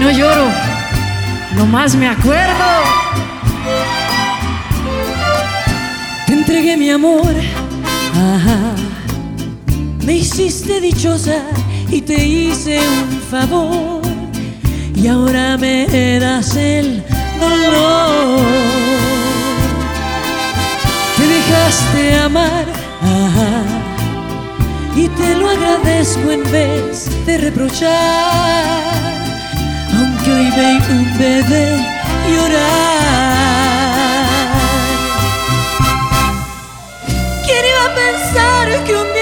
no lloro, nomás me acuerdo. Te entregué mi amor, ajá. Me hiciste dichosa y te hice un favor. Y ahora me das el dolor. Te dejaste amar, ajá. Y te lo agradezco en vez de reprochar tu bebé llorar. ¿Quién iba a pensar que un día